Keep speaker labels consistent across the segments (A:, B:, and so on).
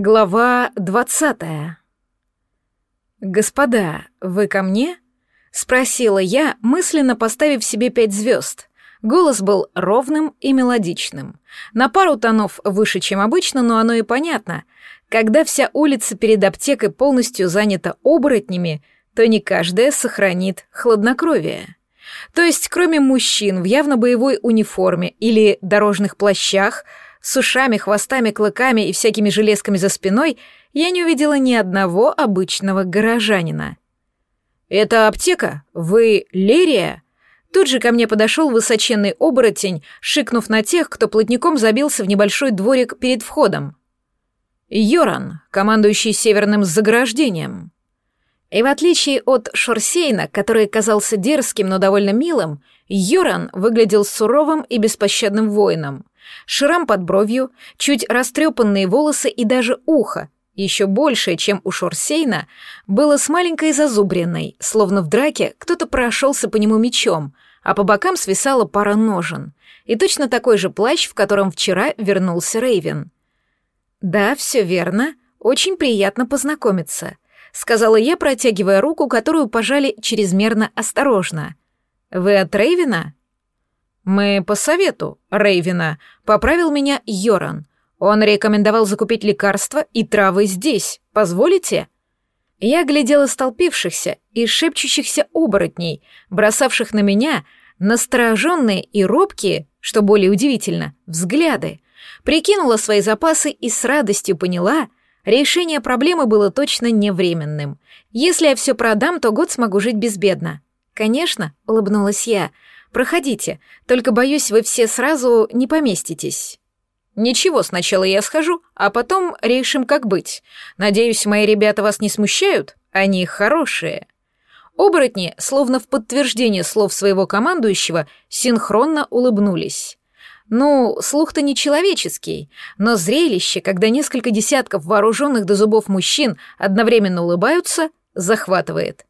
A: Глава двадцатая. «Господа, вы ко мне?» — спросила я, мысленно поставив себе пять звезд. Голос был ровным и мелодичным. На пару тонов выше, чем обычно, но оно и понятно. Когда вся улица перед аптекой полностью занята оборотнями, то не каждая сохранит хладнокровие. То есть, кроме мужчин в явно боевой униформе или дорожных плащах — с ушами, хвостами, клыками и всякими железками за спиной, я не увидела ни одного обычного горожанина. «Это аптека? Вы Лерия?» Тут же ко мне подошел высоченный оборотень, шикнув на тех, кто плотником забился в небольшой дворик перед входом. Йоран, командующий северным заграждением. И в отличие от Шорсейна, который казался дерзким, но довольно милым, Йоран выглядел суровым и беспощадным воином. Шрам под бровью, чуть растрепанные волосы и даже ухо, еще большее, чем у Шорсейна, было с маленькой зазубренной, словно в драке кто-то прошелся по нему мечом, а по бокам свисала пара ножен. И точно такой же плащ, в котором вчера вернулся Рейвен. «Да, все верно. Очень приятно познакомиться», — сказала я, протягивая руку, которую пожали чрезмерно осторожно. «Вы от Рейвена?» «Мы по совету Рейвина», — поправил меня Йоран. «Он рекомендовал закупить лекарства и травы здесь. Позволите?» Я глядела столпившихся и шепчущихся оборотней, бросавших на меня настороженные и робкие, что более удивительно, взгляды. Прикинула свои запасы и с радостью поняла, решение проблемы было точно не временным. Если я все продам, то год смогу жить безбедно. Конечно, улыбнулась я, — Проходите, только боюсь, вы все сразу не поместитесь. Ничего, сначала я схожу, а потом решим, как быть. Надеюсь, мои ребята вас не смущают? Они хорошие. Оборотни, словно в подтверждение слов своего командующего, синхронно улыбнулись. Ну, слух-то не человеческий, но зрелище, когда несколько десятков вооруженных до зубов мужчин одновременно улыбаются, захватывает.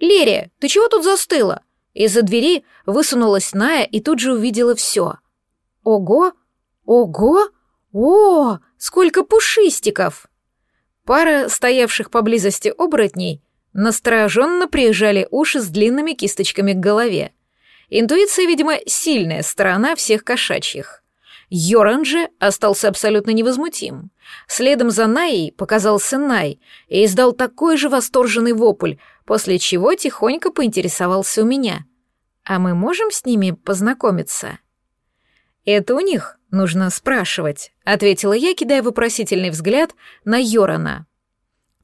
A: «Лерия, ты чего тут застыла?» Из-за двери высунулась Ная и тут же увидела все. Ого! Ого! О, сколько пушистиков! Пара стоявших поблизости оборотней настороженно приезжали уши с длинными кисточками к голове. Интуиция, видимо, сильная сторона всех кошачьих. Йоран же остался абсолютно невозмутим. Следом за Наей показался Най и издал такой же восторженный вопль, после чего тихонько поинтересовался у меня. «А мы можем с ними познакомиться?» «Это у них нужно спрашивать», — ответила я, кидая вопросительный взгляд на Йорана.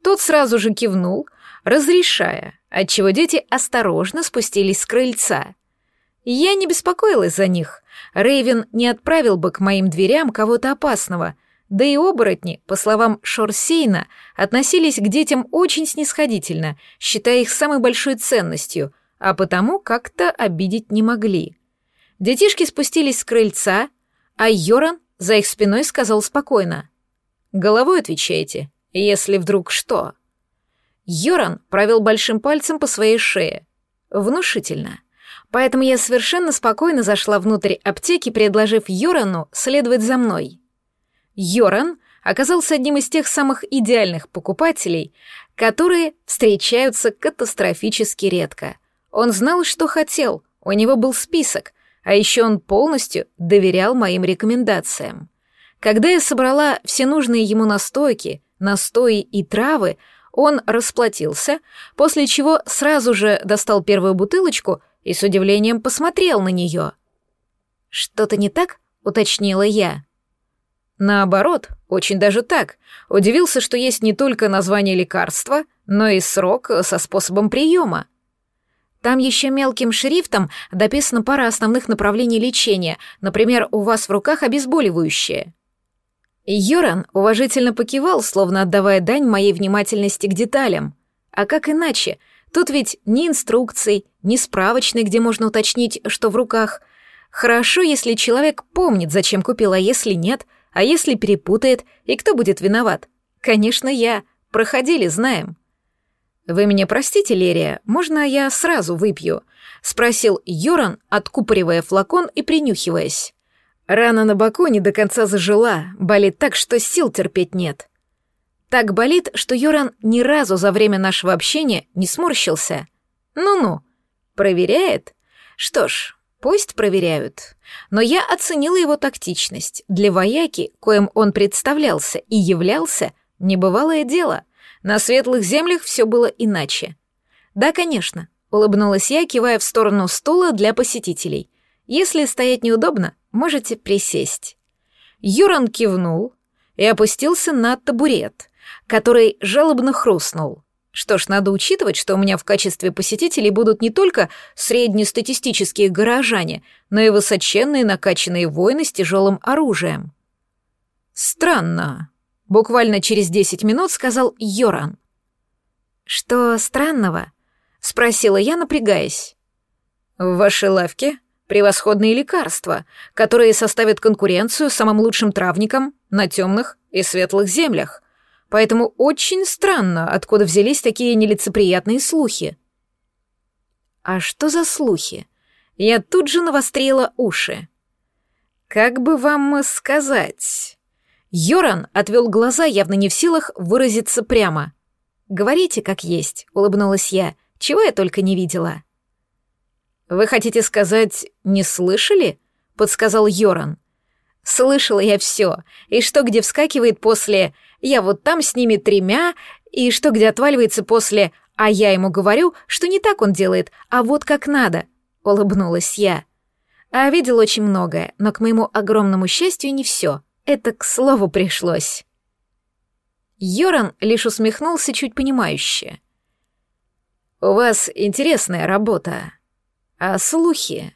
A: Тот сразу же кивнул, разрешая, отчего дети осторожно спустились с крыльца. Я не беспокоилась за них, Рейвен не отправил бы к моим дверям кого-то опасного, да и оборотни, по словам Шорсейна, относились к детям очень снисходительно, считая их самой большой ценностью, а потому как-то обидеть не могли. Детишки спустились с крыльца, а Йоран за их спиной сказал спокойно. «Головой отвечайте, если вдруг что». Йоран провел большим пальцем по своей шее. Внушительно поэтому я совершенно спокойно зашла внутрь аптеки, предложив Йорану следовать за мной. Йоран оказался одним из тех самых идеальных покупателей, которые встречаются катастрофически редко. Он знал, что хотел, у него был список, а еще он полностью доверял моим рекомендациям. Когда я собрала все нужные ему настойки, настои и травы, он расплатился, после чего сразу же достал первую бутылочку и с удивлением посмотрел на нее. «Что-то не так?» — уточнила я. Наоборот, очень даже так. Удивился, что есть не только название лекарства, но и срок со способом приема. Там еще мелким шрифтом дописана пара основных направлений лечения, например, у вас в руках обезболивающее. Йоран уважительно покивал, словно отдавая дань моей внимательности к деталям. А как иначе — Тут ведь ни инструкций, ни справочной, где можно уточнить, что в руках. Хорошо, если человек помнит, зачем купил, а если нет, а если перепутает, и кто будет виноват? Конечно, я. Проходили, знаем. «Вы меня простите, Лерия, можно я сразу выпью?» — спросил Йоран, откупоривая флакон и принюхиваясь. Рана на боку не до конца зажила, болит так, что сил терпеть нет. Так болит, что Йоран ни разу за время нашего общения не сморщился. Ну-ну, проверяет? Что ж, пусть проверяют. Но я оценила его тактичность. Для вояки, коим он представлялся и являлся, небывалое дело. На светлых землях все было иначе. Да, конечно, улыбнулась я, кивая в сторону стула для посетителей. Если стоять неудобно, можете присесть. Юран кивнул и опустился на табурет, который жалобно хрустнул. Что ж, надо учитывать, что у меня в качестве посетителей будут не только среднестатистические горожане, но и высоченные накачанные воины с тяжелым оружием. «Странно», — буквально через десять минут сказал Йоран. «Что странного?» — спросила я, напрягаясь. «В вашей лавке превосходные лекарства, которые составят конкуренцию самым лучшим травникам на темных и светлых землях, поэтому очень странно, откуда взялись такие нелицеприятные слухи. А что за слухи? Я тут же навострила уши. Как бы вам сказать? Йоран отвел глаза, явно не в силах выразиться прямо. «Говорите, как есть», — улыбнулась я, — «чего я только не видела». «Вы хотите сказать, не слышали?» — подсказал Йоран. «Слышала я все, и что где вскакивает после я вот там с ними тремя, и что где отваливается после «а я ему говорю, что не так он делает, а вот как надо», — улыбнулась я. А видел очень многое, но к моему огромному счастью не все. Это к слову пришлось. Йоран лишь усмехнулся чуть понимающе. «У вас интересная работа. А слухи?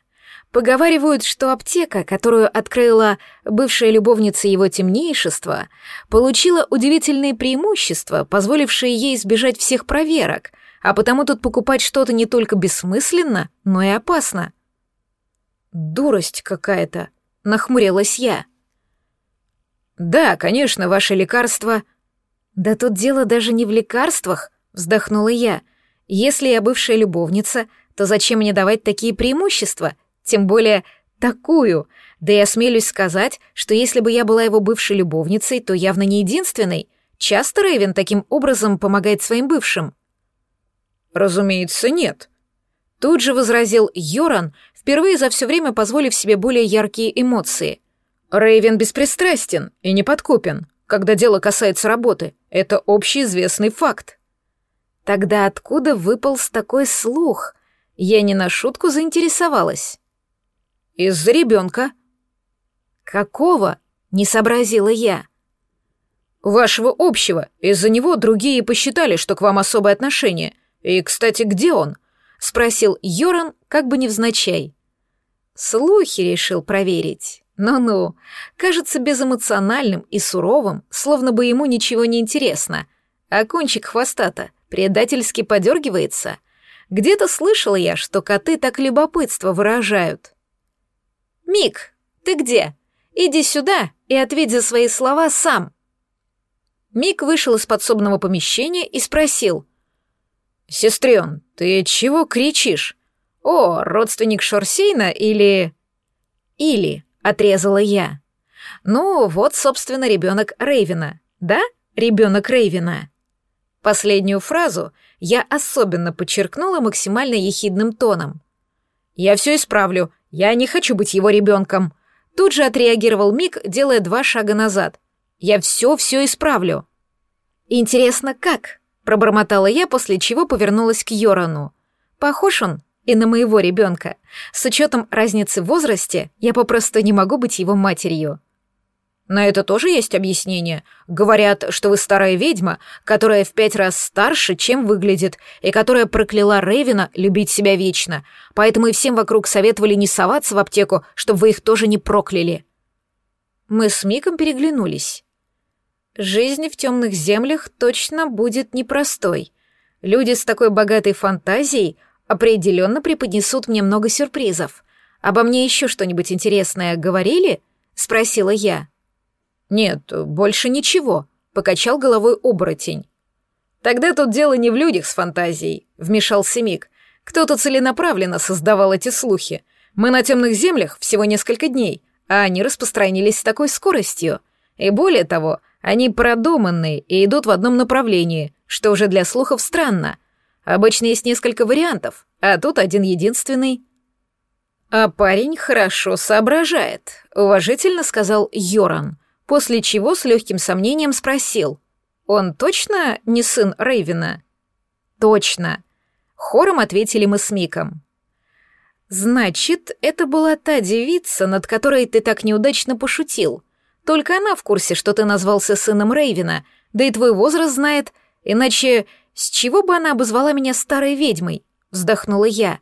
A: Поговаривают, что аптека, которую открыла бывшая любовница его темнейшества, получила удивительные преимущества, позволившие ей избежать всех проверок, а потому тут покупать что-то не только бессмысленно, но и опасно. «Дурость какая-то», — нахмурилась я. «Да, конечно, ваше лекарство...» «Да тут дело даже не в лекарствах», — вздохнула я. «Если я бывшая любовница, то зачем мне давать такие преимущества?» Тем более такую. Да я смелюсь сказать, что если бы я была его бывшей любовницей, то явно не единственной. Часто Рэйвен таким образом помогает своим бывшим. Разумеется, нет. Тут же возразил Йоран, впервые за все время позволив себе более яркие эмоции. Рэйвен беспристрастен и не подкупен, когда дело касается работы. Это общеизвестный факт. Тогда откуда выпал такой слух? Я не на шутку заинтересовалась. Из-за ребенка. Какого? Не сообразила я. Вашего общего. Из-за него другие посчитали, что к вам особое отношение. И, кстати, где он? Спросил Йоран, как бы невзначай. Слухи решил проверить. Ну-ну, кажется безэмоциональным и суровым, словно бы ему ничего не интересно. А кончик хвоста-то предательски подергивается. Где-то слышала я, что коты так любопытство выражают. «Мик, ты где? Иди сюда и ответь за свои слова сам». Мик вышел из подсобного помещения и спросил. «Сестрен, ты чего кричишь? О, родственник Шорсейна или...» «Или», — отрезала я. «Ну, вот, собственно, ребенок Рейвена, да? Ребенок Рейвена». Последнюю фразу я особенно подчеркнула максимально ехидным тоном. «Я все исправлю, я не хочу быть его ребенком. Тут же отреагировал Мик, делая два шага назад. Я все-все исправлю. Интересно, как? Пробормотала я, после чего повернулась к Йорану. Похож он и на моего ребенка. С учетом разницы в возрасте, я попросту не могу быть его матерью. На это тоже есть объяснение. Говорят, что вы старая ведьма, которая в пять раз старше, чем выглядит, и которая прокляла Рейвена любить себя вечно. Поэтому и всем вокруг советовали не соваться в аптеку, чтобы вы их тоже не прокляли. Мы с Миком переглянулись. Жизнь в темных землях точно будет непростой. Люди с такой богатой фантазией определенно преподнесут мне много сюрпризов. Обо мне еще что-нибудь интересное говорили? Спросила я. «Нет, больше ничего», — покачал головой оборотень. «Тогда тут дело не в людях с фантазией», — вмешался Мик. «Кто-то целенаправленно создавал эти слухи. Мы на темных землях всего несколько дней, а они распространились с такой скоростью. И более того, Они продуманные и идут в одном направлении, что уже для слухов странно. Обычно есть несколько вариантов, а тут один единственный. А парень хорошо соображает, уважительно сказал Йоран, после чего с легким сомнением спросил. Он точно не сын Рейвена? Точно. Хором ответили мы с Миком. Значит, это была та девица, над которой ты так неудачно пошутил. Только она в курсе, что ты назвался сыном Рейвена, да и твой возраст знает, иначе с чего бы она обозвала меня старой ведьмой? Вздохнула я.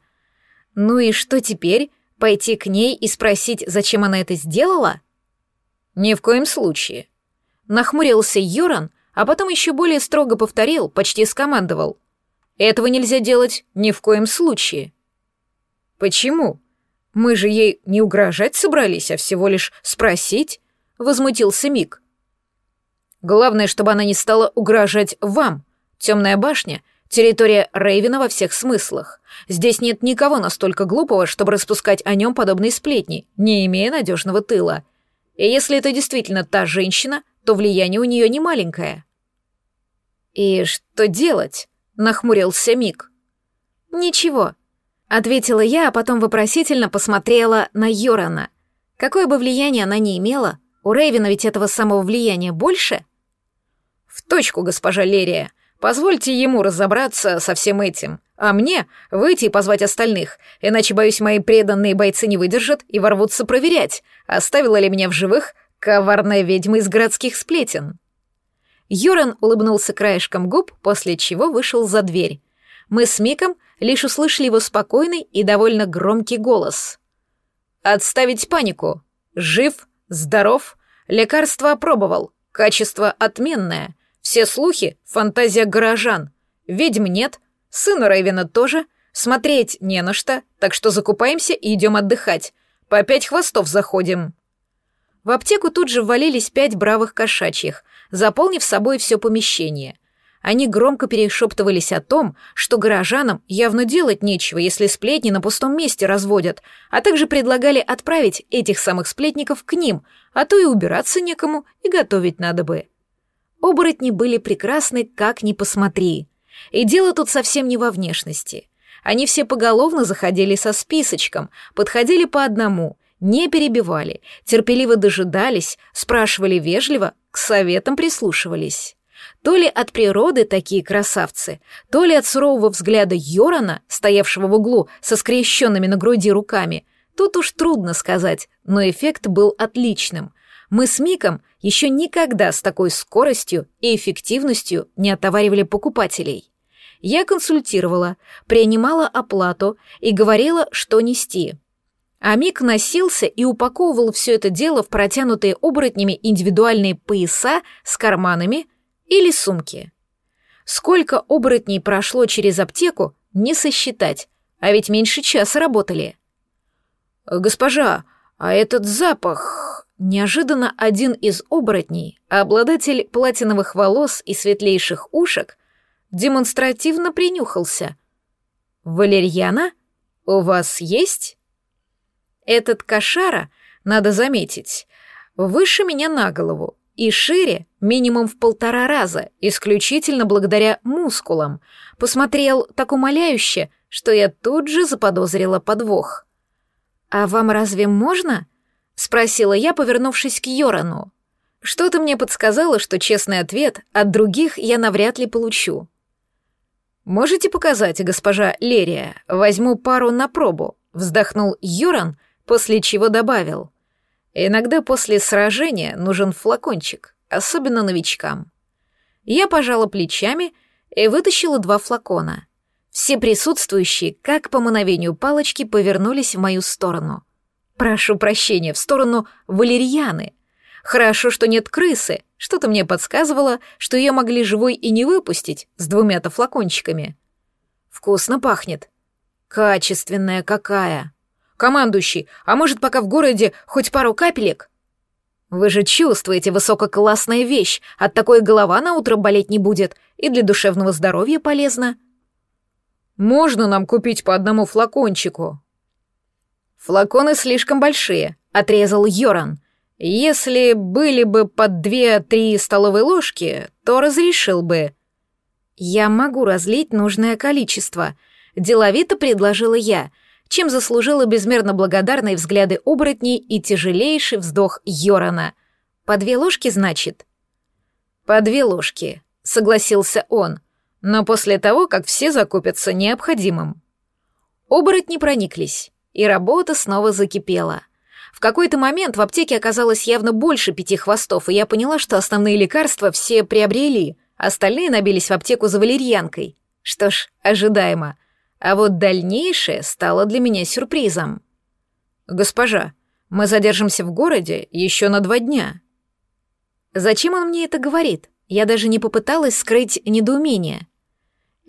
A: Ну и что теперь? Пойти к ней и спросить, зачем она это сделала? Ни в коем случае. Нахмурился Йоран, а потом еще более строго повторил, почти скомандовал. Этого нельзя делать ни в коем случае. Почему? Мы же ей не угрожать собрались, а всего лишь спросить, возмутился Мик. Главное, чтобы она не стала угрожать вам. Темная башня — территория Рейвена во всех смыслах. Здесь нет никого настолько глупого, чтобы распускать о нем подобные сплетни, не имея надежного тыла. И если это действительно та женщина, то влияние у нее не маленькое. «И что делать?» — нахмурился Мик. «Ничего», — ответила я, а потом вопросительно посмотрела на Йорана. Какое бы влияние она ни имела, у Рейвена ведь этого самого влияния больше. «В точку, госпожа Лерия. Позвольте ему разобраться со всем этим, а мне выйти и позвать остальных, иначе, боюсь, мои преданные бойцы не выдержат и ворвутся проверять, оставила ли меня в живых коварная ведьма из городских сплетен». Юран улыбнулся краешком губ, после чего вышел за дверь. Мы с Миком лишь услышали его спокойный и довольно громкий голос. «Отставить панику! Жив, здоров, лекарство опробовал, качество отменное, все слухи — фантазия горожан, ведьм нет, сына Рейвена тоже, смотреть не на что, так что закупаемся и идем отдыхать, по пять хвостов заходим». В аптеку тут же ввалились пять бравых кошачьих, заполнив собой все помещение. Они громко перешептывались о том, что горожанам явно делать нечего, если сплетни на пустом месте разводят, а также предлагали отправить этих самых сплетников к ним, а то и убираться некому, и готовить надо бы. Оборотни были прекрасны, как ни посмотри. И дело тут совсем не во внешности. Они все поголовно заходили со списочком, подходили по одному — не перебивали, терпеливо дожидались, спрашивали вежливо, к советам прислушивались. То ли от природы такие красавцы, то ли от сурового взгляда Йорана, стоявшего в углу со скрещенными на груди руками, тут уж трудно сказать, но эффект был отличным. Мы с Миком еще никогда с такой скоростью и эффективностью не отоваривали покупателей. Я консультировала, принимала оплату и говорила, что нести — а Мик носился и упаковывал все это дело в протянутые оборотнями индивидуальные пояса с карманами или сумки. Сколько оборотней прошло через аптеку, не сосчитать, а ведь меньше часа работали. «Госпожа, а этот запах...» Неожиданно один из оборотней, обладатель платиновых волос и светлейших ушек, демонстративно принюхался. «Валерьяна, у вас есть?» Этот кошара, надо заметить, выше меня на голову и шире минимум в полтора раза, исключительно благодаря мускулам. Посмотрел так умоляюще, что я тут же заподозрила подвох. «А вам разве можно?» — спросила я, повернувшись к Йорану. Что-то мне подсказало, что честный ответ от других я навряд ли получу. «Можете показать, госпожа Лерия? Возьму пару на пробу», — вздохнул Йоран, после чего добавил. «Иногда после сражения нужен флакончик, особенно новичкам». Я пожала плечами и вытащила два флакона. Все присутствующие, как по мановению палочки, повернулись в мою сторону. Прошу прощения, в сторону валерьяны. Хорошо, что нет крысы, что-то мне подсказывало, что ее могли живой и не выпустить с двумя-то флакончиками. Вкусно пахнет. Качественная какая. «Командующий, а может, пока в городе хоть пару капелек?» «Вы же чувствуете, высококлассная вещь, от такой голова на утро болеть не будет, и для душевного здоровья полезно». «Можно нам купить по одному флакончику?» «Флаконы слишком большие», — отрезал Йоран. Если были бы под две-три столовые ложки, то разрешил бы. Я могу разлить нужное количество, деловито предложила я, чем заслужила безмерно благодарные взгляды оборотней и тяжелейший вздох Йорана. По две ложки, значит? По две ложки, согласился он, но после того, как все закупятся необходимым. Оборотни прониклись, и работа снова закипела. В какой-то момент в аптеке оказалось явно больше пяти хвостов, и я поняла, что основные лекарства все приобрели, остальные набились в аптеку за валерьянкой. Что ж, ожидаемо. А вот дальнейшее стало для меня сюрпризом. «Госпожа, мы задержимся в городе еще на два дня». Зачем он мне это говорит? Я даже не попыталась скрыть недоумение.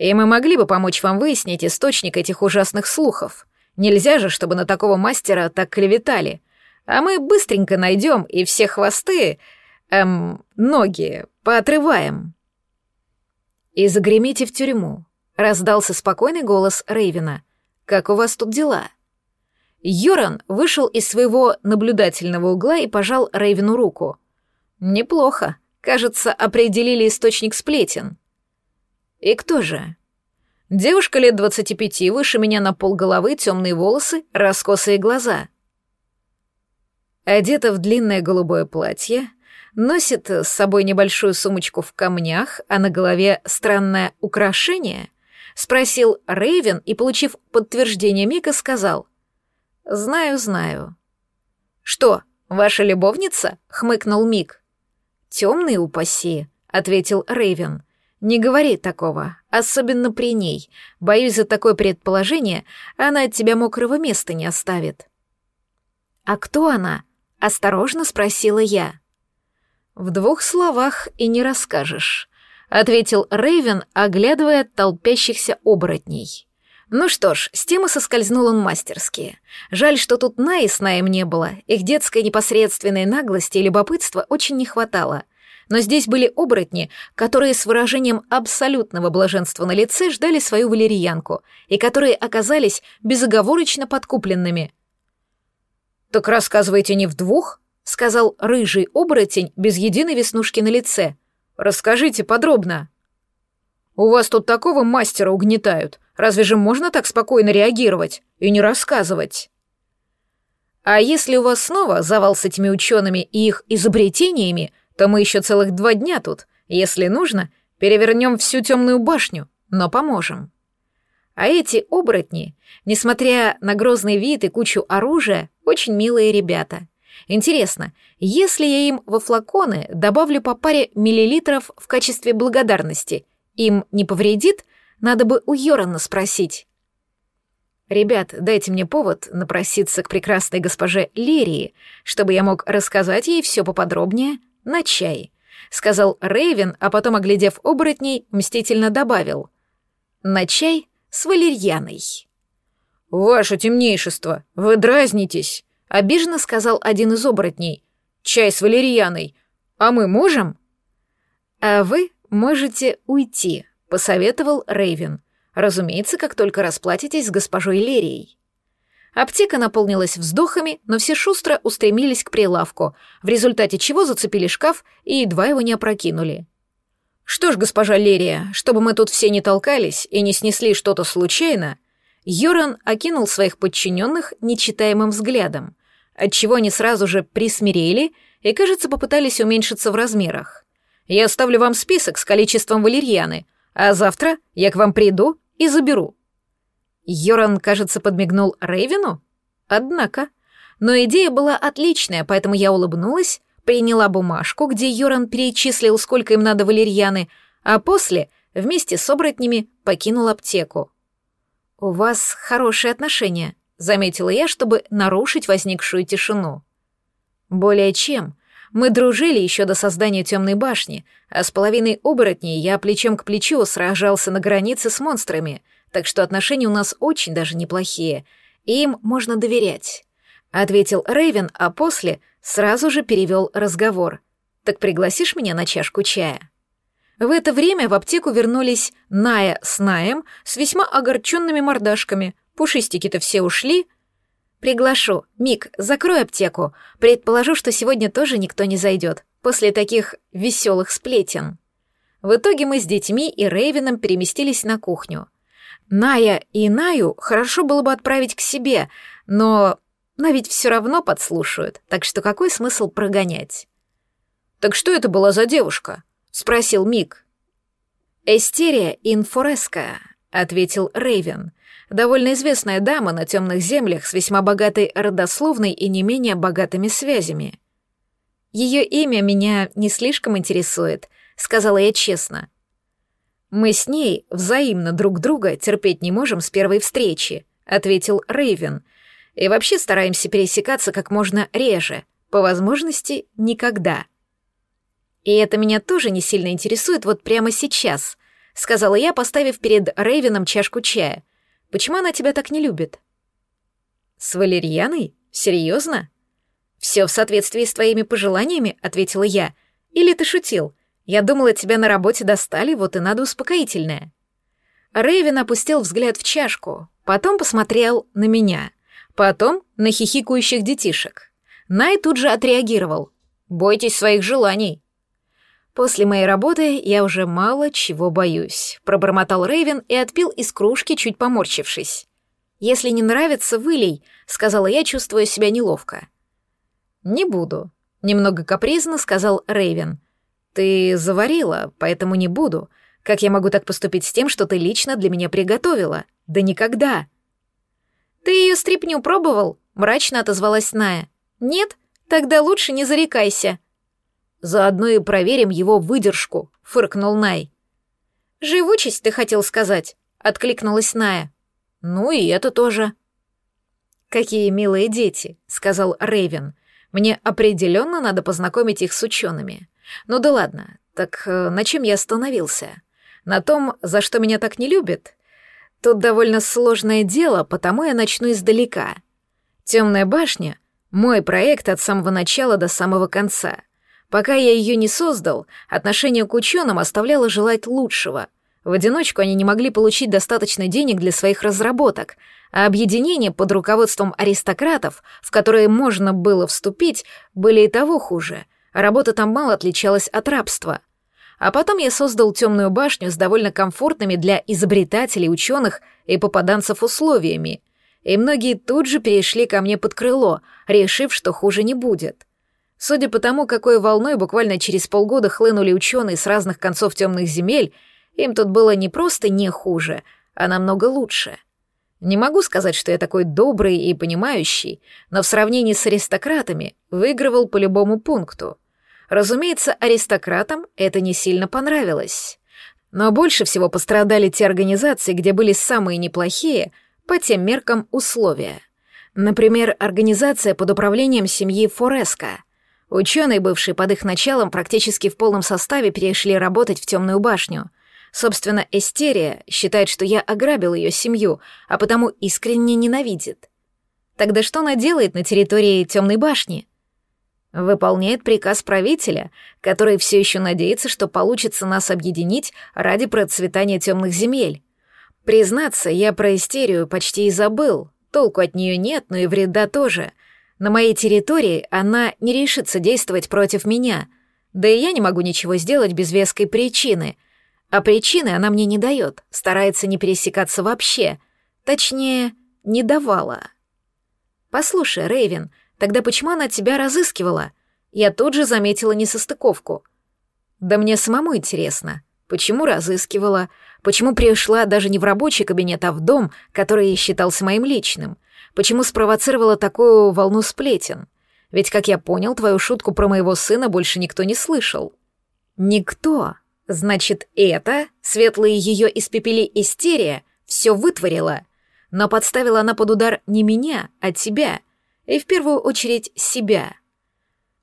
A: И мы могли бы помочь вам выяснить источник этих ужасных слухов. Нельзя же, чтобы на такого мастера так клеветали а мы быстренько найдем и все хвосты, эм, ноги поотрываем. И загремите в тюрьму, раздался спокойный голос Рейвена. Как у вас тут дела? Йоран вышел из своего наблюдательного угла и пожал Рейвену руку. Неплохо. Кажется, определили источник сплетен. И кто же? Девушка лет двадцати пяти, выше меня на полголовы, темные волосы, раскосые глаза — одета в длинное голубое платье, носит с собой небольшую сумочку в камнях, а на голове странное украшение? Спросил Рейвен и, получив подтверждение Мика, сказал. «Знаю, знаю». «Что, ваша любовница?» — хмыкнул Мик. «Темный упаси», — ответил Рейвен. «Не говори такого, особенно при ней. Боюсь, за такое предположение она от тебя мокрого места не оставит». «А кто она?» Осторожно спросила я. В двух словах и не расскажешь, ответил Рейвен, оглядывая толпящихся оборотней. Ну что ж, с темы соскользнул он мастерски. Жаль, что тут Наи с Наем не было, их детской непосредственной наглости и любопытства очень не хватало. Но здесь были оборотни, которые с выражением абсолютного блаженства на лице ждали свою валерьянку, и которые оказались безоговорочно подкупленными — «Так рассказывайте не в двух», — сказал рыжий оборотень без единой веснушки на лице. «Расскажите подробно». «У вас тут такого мастера угнетают. Разве же можно так спокойно реагировать и не рассказывать?» «А если у вас снова завал с этими учеными и их изобретениями, то мы еще целых два дня тут. Если нужно, перевернем всю темную башню, но поможем». А эти оборотни, несмотря на грозный вид и кучу оружия, очень милые ребята. Интересно, если я им во флаконы добавлю по паре миллилитров в качестве благодарности, им не повредит? Надо бы у Йорана спросить. «Ребят, дайте мне повод напроситься к прекрасной госпоже Лерии, чтобы я мог рассказать ей все поподробнее на чай», — сказал Рейвен, а потом, оглядев оборотней, мстительно добавил. «На чай с валерьяной». «Ваше темнейшество, вы дразнитесь», — обиженно сказал один из оборотней. «Чай с валерьяной. А мы можем?» «А вы можете уйти», — посоветовал Рейвен. «Разумеется, как только расплатитесь с госпожой Лерией». Аптека наполнилась вздохами, но все шустро устремились к прилавку, в результате чего зацепили шкаф и едва его не опрокинули. «Что ж, госпожа Лерия, чтобы мы тут все не толкались и не снесли что-то случайно», Йоран окинул своих подчиненных нечитаемым взглядом, отчего они сразу же присмирели и, кажется, попытались уменьшиться в размерах. «Я оставлю вам список с количеством валерьяны, а завтра я к вам приду и заберу». Йоран, кажется, подмигнул Рейвину? Однако. Но идея была отличная, поэтому я улыбнулась, приняла бумажку, где Йоран перечислил, сколько им надо валерьяны, а после вместе с оборотнями покинул аптеку. «У вас хорошие отношения», — заметила я, чтобы нарушить возникшую тишину. «Более чем. Мы дружили еще до создания темной башни, а с половиной оборотней я плечом к плечу сражался на границе с монстрами, так что отношения у нас очень даже неплохие, и им можно доверять», — ответил Рейвен, а после сразу же перевел разговор. «Так пригласишь меня на чашку чая?» В это время в аптеку вернулись Ная с Наем с весьма огорченными мордашками. Пушистики-то все ушли. Приглашу. Мик, закрой аптеку. Предположу, что сегодня тоже никто не зайдет. После таких веселых сплетен. В итоге мы с детьми и Рейвеном переместились на кухню. Ная и Наю хорошо было бы отправить к себе, но... Но ведь все равно подслушают, так что какой смысл прогонять? «Так что это была за девушка?» — спросил Мик. «Эстерия Инфореска», — ответил Рейвен. «Довольно известная дама на темных землях с весьма богатой родословной и не менее богатыми связями». «Ее имя меня не слишком интересует», — сказала я честно. «Мы с ней взаимно друг друга терпеть не можем с первой встречи», — ответил Рейвен. «И вообще стараемся пересекаться как можно реже, по возможности никогда». «И это меня тоже не сильно интересует вот прямо сейчас», — сказала я, поставив перед Рейвеном чашку чая. «Почему она тебя так не любит?» «С Валерьяной? Серьезно?» «Все в соответствии с твоими пожеланиями», — ответила я. «Или ты шутил? Я думала, тебя на работе достали, вот и надо успокоительное». Рейвен опустил взгляд в чашку, потом посмотрел на меня, потом на хихикающих детишек. Най тут же отреагировал. «Бойтесь своих желаний». «После моей работы я уже мало чего боюсь», — пробормотал Рейвен и отпил из кружки, чуть поморщившись. «Если не нравится, вылей», — сказала я, чувствуя себя неловко. «Не буду», — немного капризно сказал Рейвен. «Ты заварила, поэтому не буду. Как я могу так поступить с тем, что ты лично для меня приготовила? Да никогда!» «Ты ее стряпню пробовал?» — мрачно отозвалась Ная. «Нет? Тогда лучше не зарекайся». «Заодно и проверим его выдержку», — фыркнул Най. «Живучесть, ты хотел сказать?» — откликнулась Ная. «Ну и это тоже». «Какие милые дети», — сказал Рейвен. Мне определенно надо познакомить их с учеными. Ну да ладно, так э, на чем я остановился? На том, за что меня так не любят? Тут довольно сложное дело, потому я начну издалека. Темная башня — мой проект от самого начала до самого конца. Пока я ее не создал, отношение к ученым оставляло желать лучшего. В одиночку они не могли получить достаточно денег для своих разработок — а объединения под руководством аристократов, в которые можно было вступить, были и того хуже. Работа там мало отличалась от рабства. А потом я создал темную башню с довольно комфортными для изобретателей, ученых и попаданцев условиями. И многие тут же перешли ко мне под крыло, решив, что хуже не будет. Судя по тому, какой волной буквально через полгода хлынули ученые с разных концов темных земель, им тут было не просто не хуже, а намного лучше — не могу сказать, что я такой добрый и понимающий, но в сравнении с аристократами выигрывал по любому пункту. Разумеется, аристократам это не сильно понравилось. Но больше всего пострадали те организации, где были самые неплохие по тем меркам условия. Например, организация под управлением семьи Фореска. Ученые, бывшие под их началом, практически в полном составе перешли работать в темную башню — Собственно, Эстерия считает, что я ограбил ее семью, а потому искренне ненавидит. Тогда что она делает на территории Темной башни? Выполняет приказ правителя, который все еще надеется, что получится нас объединить ради процветания темных земель. Признаться, я про Эстерию почти и забыл. Толку от нее нет, но и вреда тоже. На моей территории она не решится действовать против меня. Да и я не могу ничего сделать без веской причины — а причины она мне не дает, старается не пересекаться вообще. Точнее, не давала. «Послушай, Рейвен, тогда почему она тебя разыскивала?» Я тут же заметила несостыковку. «Да мне самому интересно, почему разыскивала, почему пришла даже не в рабочий кабинет, а в дом, который считался моим личным, почему спровоцировала такую волну сплетен. Ведь, как я понял, твою шутку про моего сына больше никто не слышал». «Никто», Значит, это, светлые ее испепели истерия, все вытворила. Но подставила она под удар не меня, а тебя. И в первую очередь себя.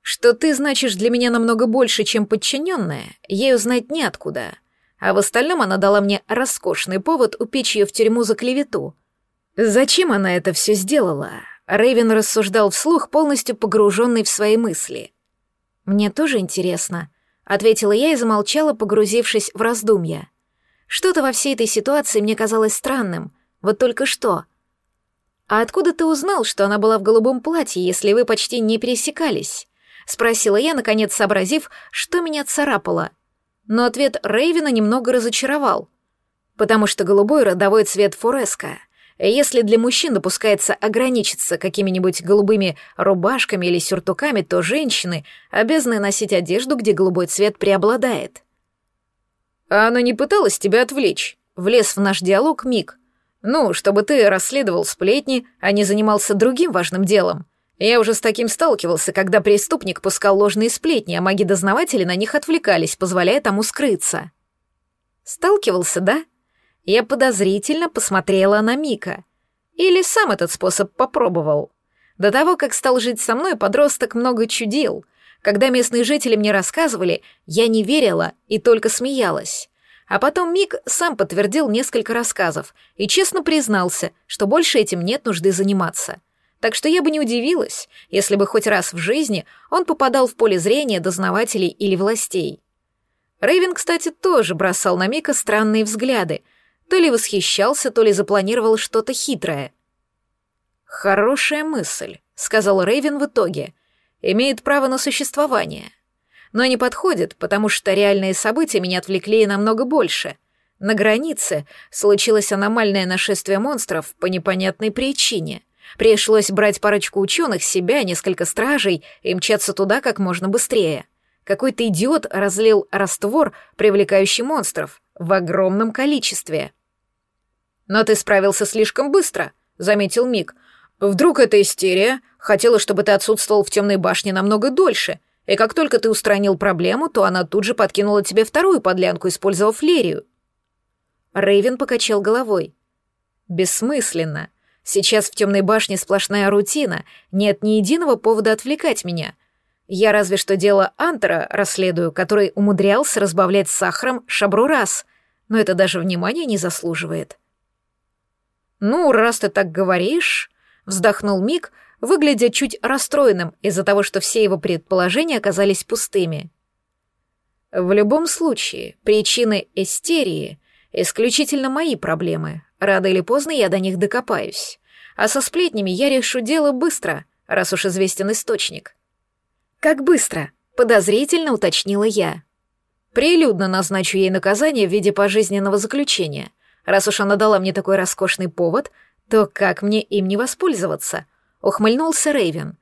A: Что ты значишь для меня намного больше, чем подчиненная, ей узнать неоткуда. А в остальном она дала мне роскошный повод упечь ее в тюрьму за клевету. Зачем она это все сделала? Рейвен рассуждал вслух, полностью погруженный в свои мысли. Мне тоже интересно — ответила я и замолчала, погрузившись в раздумья. Что-то во всей этой ситуации мне казалось странным. Вот только что. «А откуда ты узнал, что она была в голубом платье, если вы почти не пересекались?» — спросила я, наконец сообразив, что меня царапало. Но ответ Рейвена немного разочаровал. «Потому что голубой — родовой цвет Фореска. Если для мужчин допускается ограничиться какими-нибудь голубыми рубашками или сюртуками, то женщины обязаны носить одежду, где голубой цвет преобладает. «А она не пыталась тебя отвлечь?» Влез в наш диалог Мик. «Ну, чтобы ты расследовал сплетни, а не занимался другим важным делом. Я уже с таким сталкивался, когда преступник пускал ложные сплетни, а маги-дознаватели на них отвлекались, позволяя тому скрыться». «Сталкивался, да?» Я подозрительно посмотрела на Мика. Или сам этот способ попробовал. До того, как стал жить со мной, подросток много чудил. Когда местные жители мне рассказывали, я не верила и только смеялась. А потом Мик сам подтвердил несколько рассказов и честно признался, что больше этим нет нужды заниматься. Так что я бы не удивилась, если бы хоть раз в жизни он попадал в поле зрения дознавателей или властей. Рейвен, кстати, тоже бросал на Мика странные взгляды — то ли восхищался, то ли запланировал что-то хитрое. «Хорошая мысль», — сказал Рейвен в итоге. «Имеет право на существование. Но не подходит, потому что реальные события меня отвлекли намного больше. На границе случилось аномальное нашествие монстров по непонятной причине. Пришлось брать парочку ученых, себя, несколько стражей и мчаться туда как можно быстрее. Какой-то идиот разлил раствор, привлекающий монстров, в огромном количестве. «Но ты справился слишком быстро», — заметил Мик. «Вдруг это истерия? Хотела, чтобы ты отсутствовал в темной башне намного дольше, и как только ты устранил проблему, то она тут же подкинула тебе вторую подлянку, использовав лерию». Рейвен покачал головой. «Бессмысленно. Сейчас в темной башне сплошная рутина, нет ни единого повода отвлекать меня. Я разве что дело Антера расследую, который умудрялся разбавлять сахаром шабру раз, но это даже внимания не заслуживает». «Ну, раз ты так говоришь», — вздохнул Мик, выглядя чуть расстроенным из-за того, что все его предположения оказались пустыми. «В любом случае, причины истерии — исключительно мои проблемы. Рано или поздно я до них докопаюсь. А со сплетнями я решу дело быстро, раз уж известен источник». «Как быстро?» — подозрительно уточнила я. «Прилюдно назначу ей наказание в виде пожизненного заключения», Раз уж она дала мне такой роскошный повод, то как мне им не воспользоваться? Ухмыльнулся Рейвен.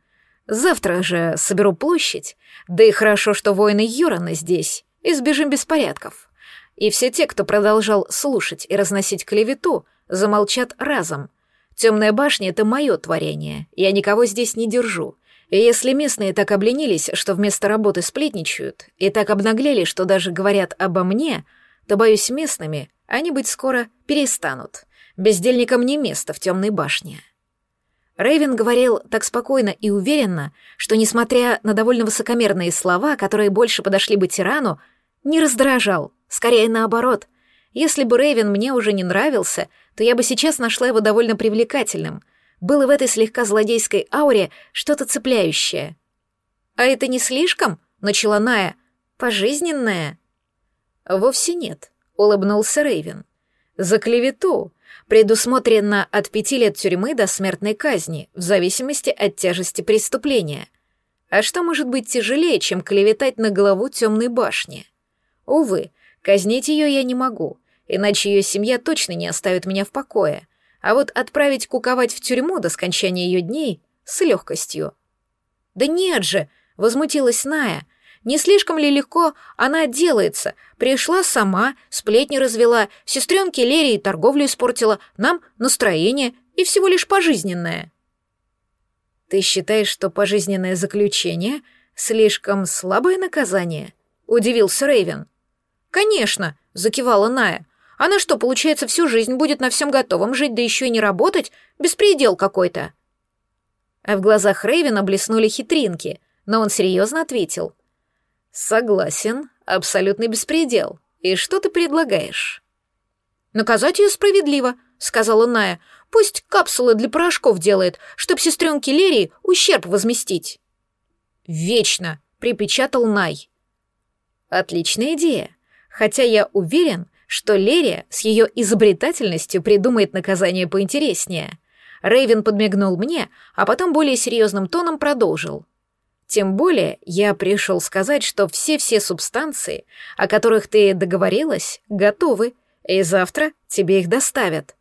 A: Завтра же соберу площадь, да и хорошо, что воины Юрана здесь, избежим беспорядков. И все те, кто продолжал слушать и разносить клевету, замолчат разом. Темная башня — это мое творение, я никого здесь не держу. И если местные так обленились, что вместо работы сплетничают, и так обнаглели, что даже говорят обо мне, то, боюсь, местными они быть скоро перестанут. Бездельникам не место в темной башне. Рейвен говорил так спокойно и уверенно, что, несмотря на довольно высокомерные слова, которые больше подошли бы тирану, не раздражал, скорее наоборот. Если бы Рейвен мне уже не нравился, то я бы сейчас нашла его довольно привлекательным. Было в этой слегка злодейской ауре что-то цепляющее. «А это не слишком?» — начала Ная. «Пожизненное?» «Вовсе нет», — улыбнулся Рейвен. «За клевету предусмотрено от пяти лет тюрьмы до смертной казни, в зависимости от тяжести преступления. А что может быть тяжелее, чем клеветать на голову темной башни? Увы, казнить ее я не могу, иначе ее семья точно не оставит меня в покое, а вот отправить куковать в тюрьму до скончания ее дней с легкостью». «Да нет же!» — возмутилась Ная — не слишком ли легко она делается? Пришла сама, сплетни развела, сестренке Лерии торговлю испортила, нам настроение и всего лишь пожизненное. Ты считаешь, что пожизненное заключение слишком слабое наказание? Удивился Рейвен. Конечно, закивала Ная. Она что, получается, всю жизнь будет на всем готовом жить, да еще и не работать? Беспредел какой-то. А в глазах Рейвена блеснули хитринки, но он серьезно ответил — «Согласен, абсолютный беспредел. И что ты предлагаешь?» «Наказать ее справедливо», — сказала Ная. «Пусть капсулы для порошков делает, чтоб сестренке Лерии ущерб возместить». «Вечно», — припечатал Най. «Отличная идея. Хотя я уверен, что Лерия с ее изобретательностью придумает наказание поинтереснее. Рейвен подмигнул мне, а потом более серьезным тоном продолжил. Тем более я пришел сказать, что все-все субстанции, о которых ты договорилась, готовы, и завтра тебе их доставят.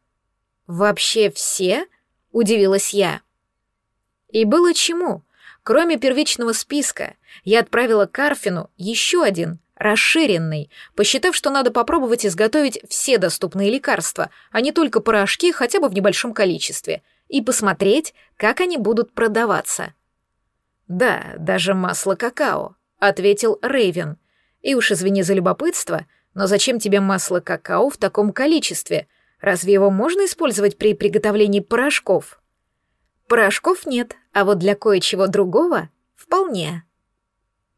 A: Вообще все? Удивилась я. И было чему. Кроме первичного списка, я отправила Карфину еще один, расширенный, посчитав, что надо попробовать изготовить все доступные лекарства, а не только порошки хотя бы в небольшом количестве, и посмотреть, как они будут продаваться. «Да, даже масло какао», — ответил Рейвен. «И уж извини за любопытство, но зачем тебе масло какао в таком количестве? Разве его можно использовать при приготовлении порошков?» «Порошков нет, а вот для кое-чего другого — вполне».